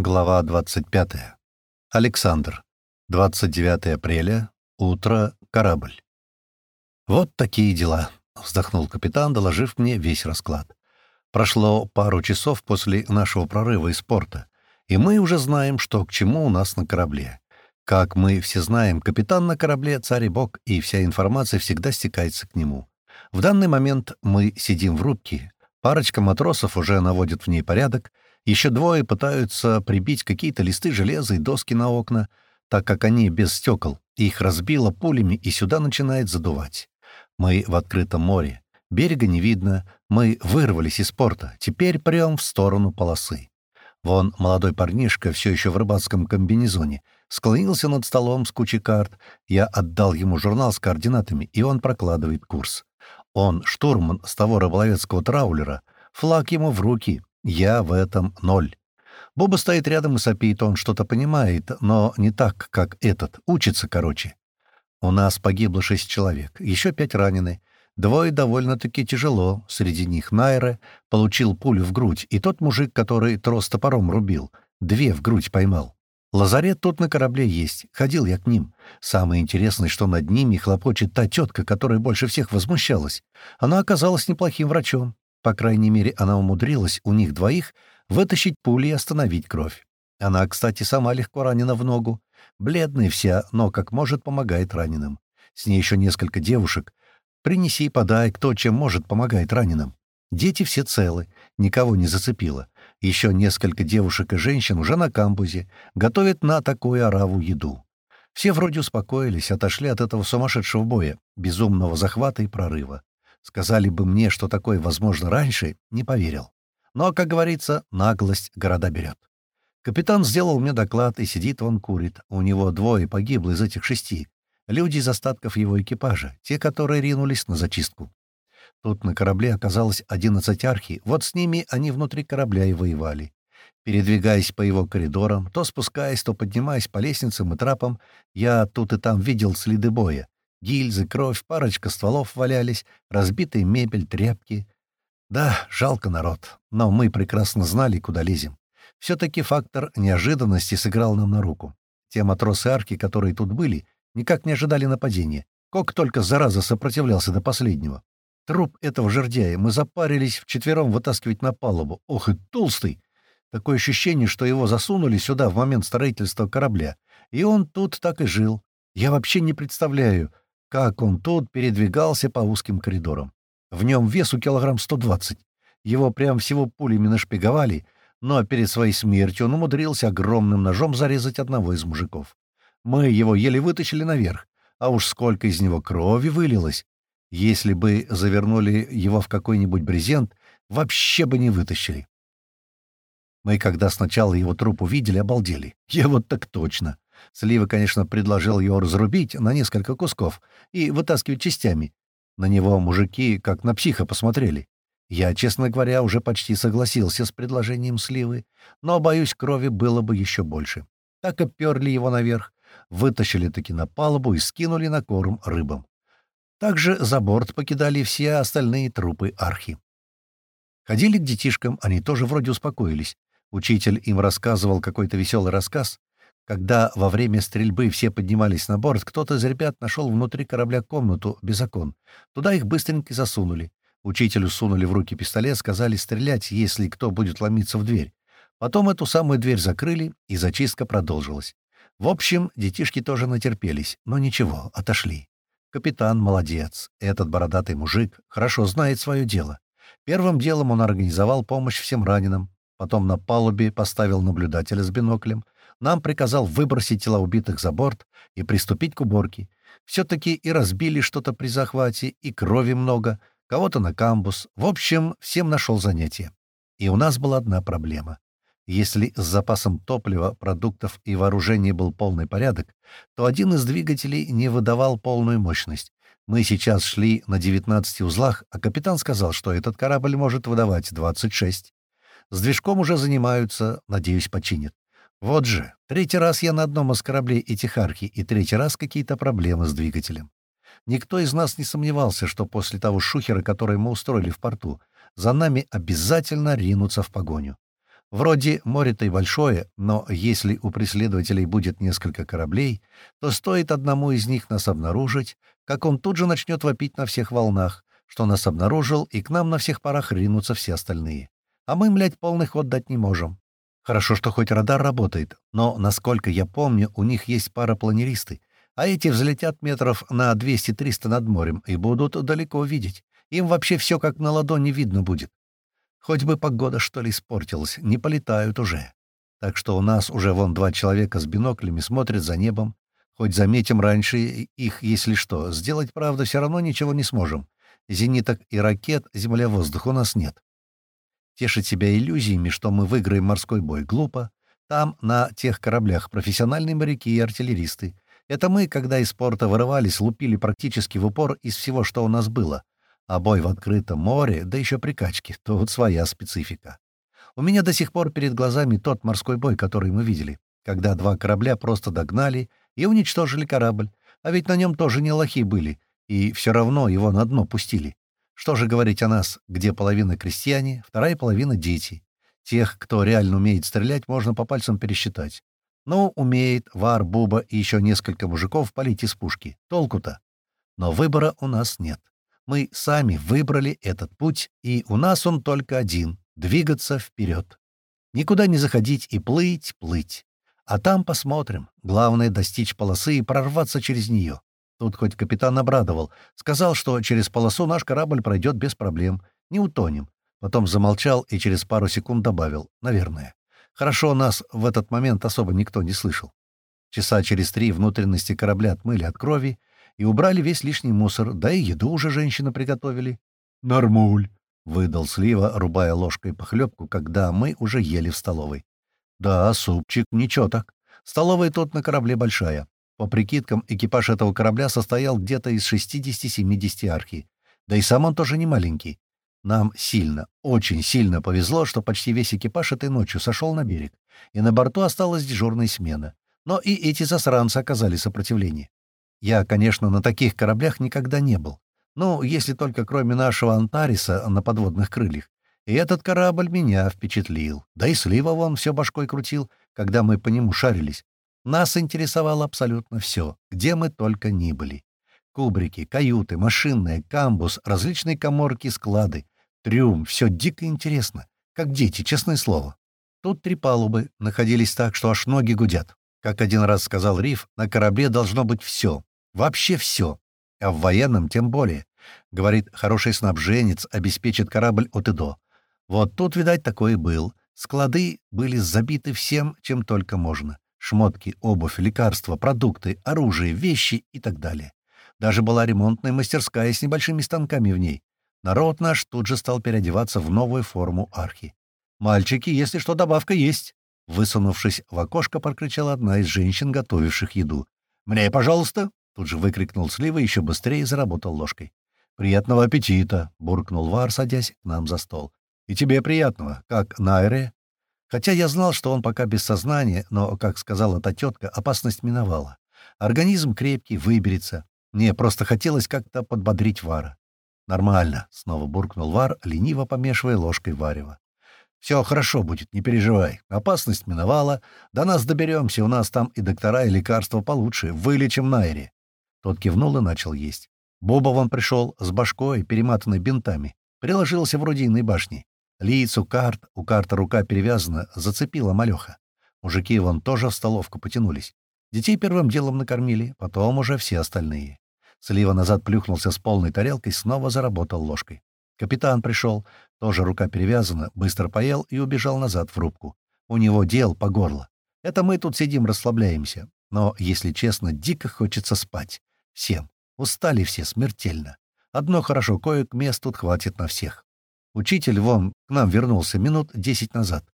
Глава 25. Александр. 29 апреля. Утро. Корабль. «Вот такие дела», — вздохнул капитан, доложив мне весь расклад. «Прошло пару часов после нашего прорыва из порта, и мы уже знаем, что к чему у нас на корабле. Как мы все знаем, капитан на корабле — царь и бог, и вся информация всегда стекается к нему. В данный момент мы сидим в рубке, парочка матросов уже наводит в ней порядок — еще двое пытаются прибить какие-то листы железа и доски на окна, так как они без стекол, их разбило пулями и сюда начинает задувать. Мы в открытом море. Берега не видно, мы вырвались из порта, теперь прям в сторону полосы. Вон молодой парнишка, все еще в рыбацком комбинезоне, склонился над столом с кучей карт. Я отдал ему журнал с координатами, и он прокладывает курс. Он штурман с того рыболовецкого траулера, флаг ему в руки, я в этом ноль. Боба стоит рядом и сопит, он что-то понимает, но не так, как этот, учится, короче. У нас погибло шесть человек, еще пять ранены. Двое довольно-таки тяжело, среди них Найра получил пулю в грудь, и тот мужик, который трос топором рубил, две в грудь поймал. Лазарет тут на корабле есть, ходил я к ним. Самое интересное, что над ними хлопочет та тетка, которая больше всех возмущалась. Она оказалась неплохим врачом. По крайней мере, она умудрилась у них двоих вытащить пули и остановить кровь. Она, кстати, сама легко ранена в ногу. Бледная вся, но как может помогает раненым. С ней еще несколько девушек. Принеси и подай, кто чем может помогает раненым. Дети все целы, никого не зацепило. Еще несколько девушек и женщин уже на камбузе, готовят на такую ораву еду. Все вроде успокоились, отошли от этого сумасшедшего боя, безумного захвата и прорыва. Сказали бы мне, что такое возможно раньше, не поверил. Но, как говорится, наглость города берет. Капитан сделал мне доклад, и сидит он курит. У него двое погибло из этих шести. Люди из остатков его экипажа, те, которые ринулись на зачистку. Тут на корабле оказалось одиннадцать архи, вот с ними они внутри корабля и воевали. Передвигаясь по его коридорам, то спускаясь, то поднимаясь по лестницам и трапам, я тут и там видел следы боя. Гильзы, кровь, парочка стволов валялись, разбитая мебель, тряпки. Да, жалко народ, но мы прекрасно знали, куда лезем. Все-таки фактор неожиданности сыграл нам на руку. Те матросы арки, которые тут были, никак не ожидали нападения. Кок только зараза сопротивлялся до последнего. Труп этого жердяя мы запарились вчетвером вытаскивать на палубу. Ох и толстый! Такое ощущение, что его засунули сюда в момент строительства корабля. И он тут так и жил. Я вообще не представляю, как он тут передвигался по узким коридорам. В нем весу килограмм 120. Его прям всего пулями нашпиговали, но перед своей смертью он умудрился огромным ножом зарезать одного из мужиков. Мы его еле вытащили наверх, а уж сколько из него крови вылилось. Если бы завернули его в какой-нибудь брезент, вообще бы не вытащили. Мы, когда сначала его труп увидели, обалдели. Я вот так точно. Слива, конечно, предложил его разрубить на несколько кусков и вытаскивать частями. На него мужики как на психа посмотрели. Я, честно говоря, уже почти согласился с предложением Сливы, но, боюсь, крови было бы еще больше. Так и перли его наверх, вытащили-таки на палубу и скинули на корм рыбам. Также за борт покидали все остальные трупы архи. Ходили к детишкам, они тоже вроде успокоились. Учитель им рассказывал какой-то веселый рассказ, когда во время стрельбы все поднимались на борт, кто-то из ребят нашел внутри корабля комнату без окон. Туда их быстренько засунули. Учителю сунули в руки пистолет, сказали стрелять, если кто будет ломиться в дверь. Потом эту самую дверь закрыли, и зачистка продолжилась. В общем, детишки тоже натерпелись, но ничего, отошли. Капитан молодец. Этот бородатый мужик хорошо знает свое дело. Первым делом он организовал помощь всем раненым, потом на палубе поставил наблюдателя с биноклем — нам приказал выбросить тела убитых за борт и приступить к уборке. Все-таки и разбили что-то при захвате, и крови много, кого-то на камбус. В общем, всем нашел занятие. И у нас была одна проблема. Если с запасом топлива, продуктов и вооружения был полный порядок, то один из двигателей не выдавал полную мощность. Мы сейчас шли на 19 узлах, а капитан сказал, что этот корабль может выдавать 26. С движком уже занимаются, надеюсь, починят. Вот же, третий раз я на одном из кораблей Этихархи, и третий раз какие-то проблемы с двигателем. Никто из нас не сомневался, что после того шухера, который мы устроили в порту, за нами обязательно ринутся в погоню. Вроде море-то и большое, но если у преследователей будет несколько кораблей, то стоит одному из них нас обнаружить, как он тут же начнет вопить на всех волнах, что нас обнаружил, и к нам на всех парах ринутся все остальные. А мы, млядь, полный ход дать не можем. Хорошо, что хоть радар работает, но, насколько я помню, у них есть парапланеристы, а эти взлетят метров на 200-300 над морем и будут далеко видеть. Им вообще все как на ладони видно будет. Хоть бы погода, что ли, испортилась, не полетают уже. Так что у нас уже вон два человека с биноклями смотрят за небом. Хоть заметим раньше их, если что. Сделать, правда, все равно ничего не сможем. Зениток и ракет, земля-воздух у нас нет. Тешить себя иллюзиями, что мы выиграем морской бой, глупо. Там, на тех кораблях, профессиональные моряки и артиллеристы — это мы, когда из порта вырывались, лупили практически в упор из всего, что у нас было. А бой в открытом море, да еще при качке, вот своя специфика. У меня до сих пор перед глазами тот морской бой, который мы видели, когда два корабля просто догнали и уничтожили корабль, а ведь на нем тоже не лохи были, и все равно его на дно пустили. Что же говорить о нас, где половина крестьяне, вторая половина — дети. Тех, кто реально умеет стрелять, можно по пальцам пересчитать. Ну, умеет Вар, Буба и еще несколько мужиков палить из пушки. Толку-то? Но выбора у нас нет. Мы сами выбрали этот путь, и у нас он только один — двигаться вперед. Никуда не заходить и плыть, плыть. А там посмотрим. Главное — достичь полосы и прорваться через нее. Тут хоть капитан обрадовал. Сказал, что через полосу наш корабль пройдет без проблем. Не утонем. Потом замолчал и через пару секунд добавил. Наверное. Хорошо, нас в этот момент особо никто не слышал. Часа через три внутренности корабля отмыли от крови и убрали весь лишний мусор, да и еду уже женщины приготовили. «Нормуль», — выдал Слива, рубая ложкой похлебку, когда мы уже ели в столовой. «Да, супчик, ничего так. Столовая тут на корабле большая. По прикидкам, экипаж этого корабля состоял где-то из 60-70 архи. Да и сам он тоже не маленький. Нам сильно, очень сильно повезло, что почти весь экипаж этой ночью сошел на берег, и на борту осталась дежурная смена. Но и эти засранцы оказали сопротивление. Я, конечно, на таких кораблях никогда не был. Ну, если только кроме нашего Антариса на подводных крыльях. И этот корабль меня впечатлил. Да и Слива вон все башкой крутил, когда мы по нему шарились. Нас интересовало абсолютно все, где мы только ни были. Кубрики, каюты, машинные, камбус, различные коморки, склады. Трюм, все дико интересно. Как дети, честное слово. Тут три палубы находились так, что аж ноги гудят. Как один раз сказал Риф, на корабле должно быть все. Вообще все. А в военном тем более. Говорит, хороший снабженец обеспечит корабль от и до. Вот тут, видать, такое был. Склады были забиты всем, чем только можно. Шмотки, обувь, лекарства, продукты, оружие, вещи и так далее. Даже была ремонтная мастерская с небольшими станками в ней. Народ наш тут же стал переодеваться в новую форму архи. «Мальчики, если что, добавка есть!» Высунувшись в окошко, прокричала одна из женщин, готовивших еду. «Мне, пожалуйста!» Тут же выкрикнул Слива и еще быстрее заработал ложкой. «Приятного аппетита!» — буркнул Вар, садясь к нам за стол. «И тебе приятного, как Найре?» Хотя я знал, что он пока без сознания, но, как сказала та тетка, опасность миновала. Организм крепкий, выберется. Мне просто хотелось как-то подбодрить Вара. «Нормально», — снова буркнул Вар, лениво помешивая ложкой варева. «Все хорошо будет, не переживай. Опасность миновала. До нас доберемся, у нас там и доктора, и лекарства получше. Вылечим Найри». Тот кивнул и начал есть. Боба вон пришел с башкой, перематанной бинтами. Приложился в рудийной башне. Лицу карт, у карта рука перевязана, зацепила малеха. Мужики вон тоже в столовку потянулись. Детей первым делом накормили, потом уже все остальные. Слива назад плюхнулся с полной тарелкой, снова заработал ложкой. Капитан пришел, тоже рука перевязана, быстро поел и убежал назад в рубку. У него дел по горло. Это мы тут сидим, расслабляемся. Но, если честно, дико хочется спать. Всем. Устали все смертельно. Одно хорошо, коек мест тут хватит на всех. Учитель вон к нам вернулся минут десять назад.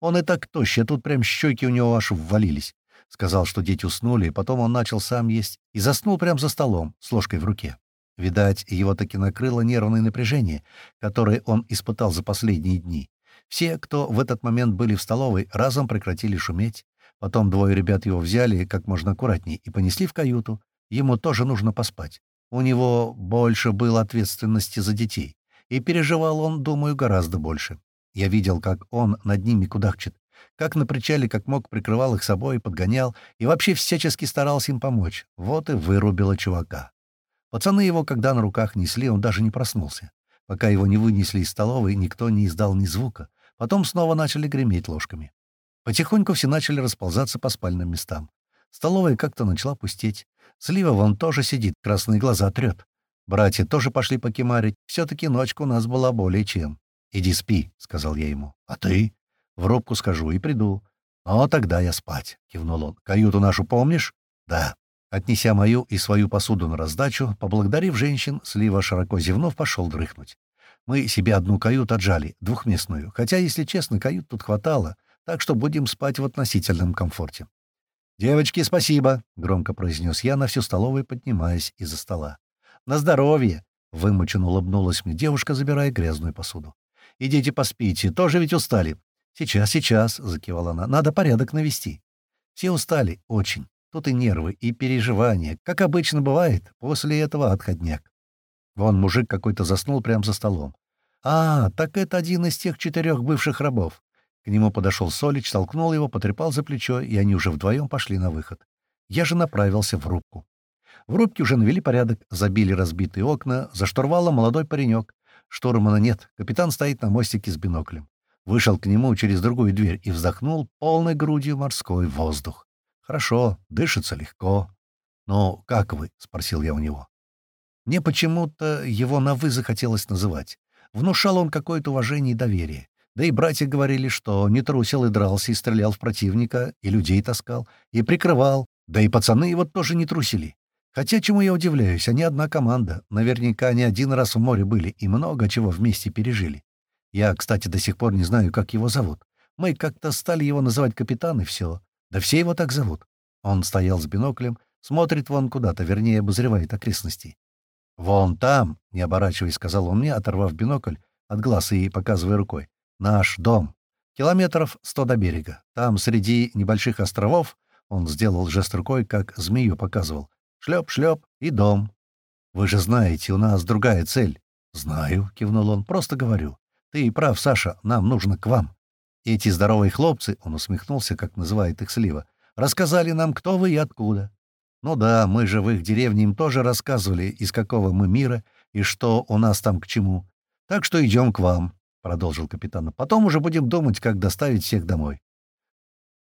Он и так тощий, а тут прям щеки у него аж ввалились. Сказал, что дети уснули, и потом он начал сам есть и заснул прямо за столом с ложкой в руке. Видать, его таки накрыло нервное напряжение, которое он испытал за последние дни. Все, кто в этот момент были в столовой, разом прекратили шуметь. Потом двое ребят его взяли как можно аккуратнее и понесли в каюту. Ему тоже нужно поспать. У него больше было ответственности за детей. И переживал он, думаю, гораздо больше. Я видел, как он над ними кудахчет, как на причале как мог прикрывал их собой, подгонял и вообще всячески старался им помочь. Вот и вырубило чувака. Пацаны его, когда на руках несли, он даже не проснулся. Пока его не вынесли из столовой, никто не издал ни звука. Потом снова начали греметь ложками. Потихоньку все начали расползаться по спальным местам. Столовая как-то начала пустеть. Слива вон тоже сидит, красные глаза трет. Братья тоже пошли покемарить. Все-таки ночка у нас была более чем. «Иди спи», — сказал я ему. «А ты?» «В рубку скажу и приду». «Ну, тогда я спать», — кивнул он. «Каюту нашу помнишь?» «Да». Отнеся мою и свою посуду на раздачу, поблагодарив женщин, Слива, широко зевнув, пошел дрыхнуть. Мы себе одну каюту отжали, двухместную, хотя, если честно, кают тут хватало, так что будем спать в относительном комфорте. «Девочки, спасибо!» — громко произнес я на всю столовую, поднимаясь из-за стола. «На здоровье!» — вымученно улыбнулась мне девушка, забирая грязную посуду. «Идите поспите, тоже ведь устали». «Сейчас, сейчас!» — закивала она. «Надо порядок навести». Все устали, очень. Тут и нервы, и переживания, как обычно бывает, после этого отходняк. Вон мужик какой-то заснул прямо за столом. А, так это один из тех четырех бывших рабов. К нему подошел Солич, толкнул его, потрепал за плечо, и они уже вдвоем пошли на выход. Я же направился в рубку. В рубке уже навели порядок, забили разбитые окна, за штурвалом молодой паренек. Штурмана нет, капитан стоит на мостике с биноклем. Вышел к нему через другую дверь и вздохнул полной грудью морской воздух. Хорошо, дышится легко. «Ну, как вы?» — спросил я у него. Мне почему-то его на «вы» захотелось называть. Внушал он какое-то уважение и доверие. Да и братья говорили, что не трусил и дрался, и стрелял в противника, и людей таскал, и прикрывал. Да и пацаны его тоже не трусили. Хотя, чему я удивляюсь, они одна команда. Наверняка они один раз в море были и много чего вместе пережили. Я, кстати, до сих пор не знаю, как его зовут. Мы как-то стали его называть капитан, и все. Да все его так зовут. Он стоял с биноклем, смотрит вон куда-то, вернее, обозревает окрестности. «Вон там», — не оборачиваясь, сказал он мне, оторвав бинокль от глаз и показывая рукой, — «наш дом. Километров сто до берега. Там, среди небольших островов, он сделал жест рукой, как змею показывал. Шлеп-шлеп и дом. Вы же знаете, у нас другая цель. «Знаю», — кивнул он, — «просто говорю. Ты прав, Саша, нам нужно к вам. Эти здоровые хлопцы, — он усмехнулся, как называет их слива, — рассказали нам, кто вы и откуда. Ну да, мы же в их деревне им тоже рассказывали, из какого мы мира и что у нас там к чему. Так что идем к вам, — продолжил капитан. Потом уже будем думать, как доставить всех домой.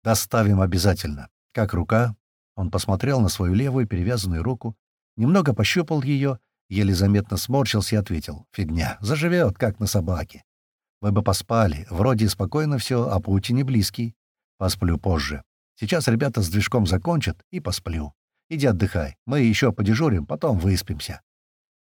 Доставим обязательно. Как рука? Он посмотрел на свою левую перевязанную руку, немного пощупал ее, еле заметно сморщился и ответил. Фигня, заживет, как на собаке. Вы бы поспали. Вроде спокойно все, а путь не близкий. Посплю позже. Сейчас ребята с движком закончат, и посплю. Иди отдыхай. Мы еще подежурим, потом выспимся.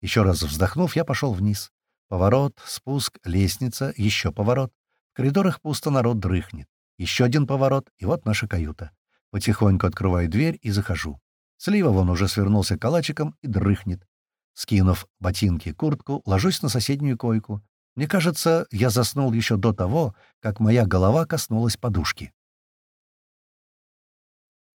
Еще раз вздохнув, я пошел вниз. Поворот, спуск, лестница, еще поворот. В коридорах пусто народ дрыхнет. Еще один поворот, и вот наша каюта. Потихоньку открываю дверь и захожу. Слива вон уже свернулся калачиком и дрыхнет. Скинув ботинки, куртку, ложусь на соседнюю койку. Мне кажется, я заснул еще до того, как моя голова коснулась подушки.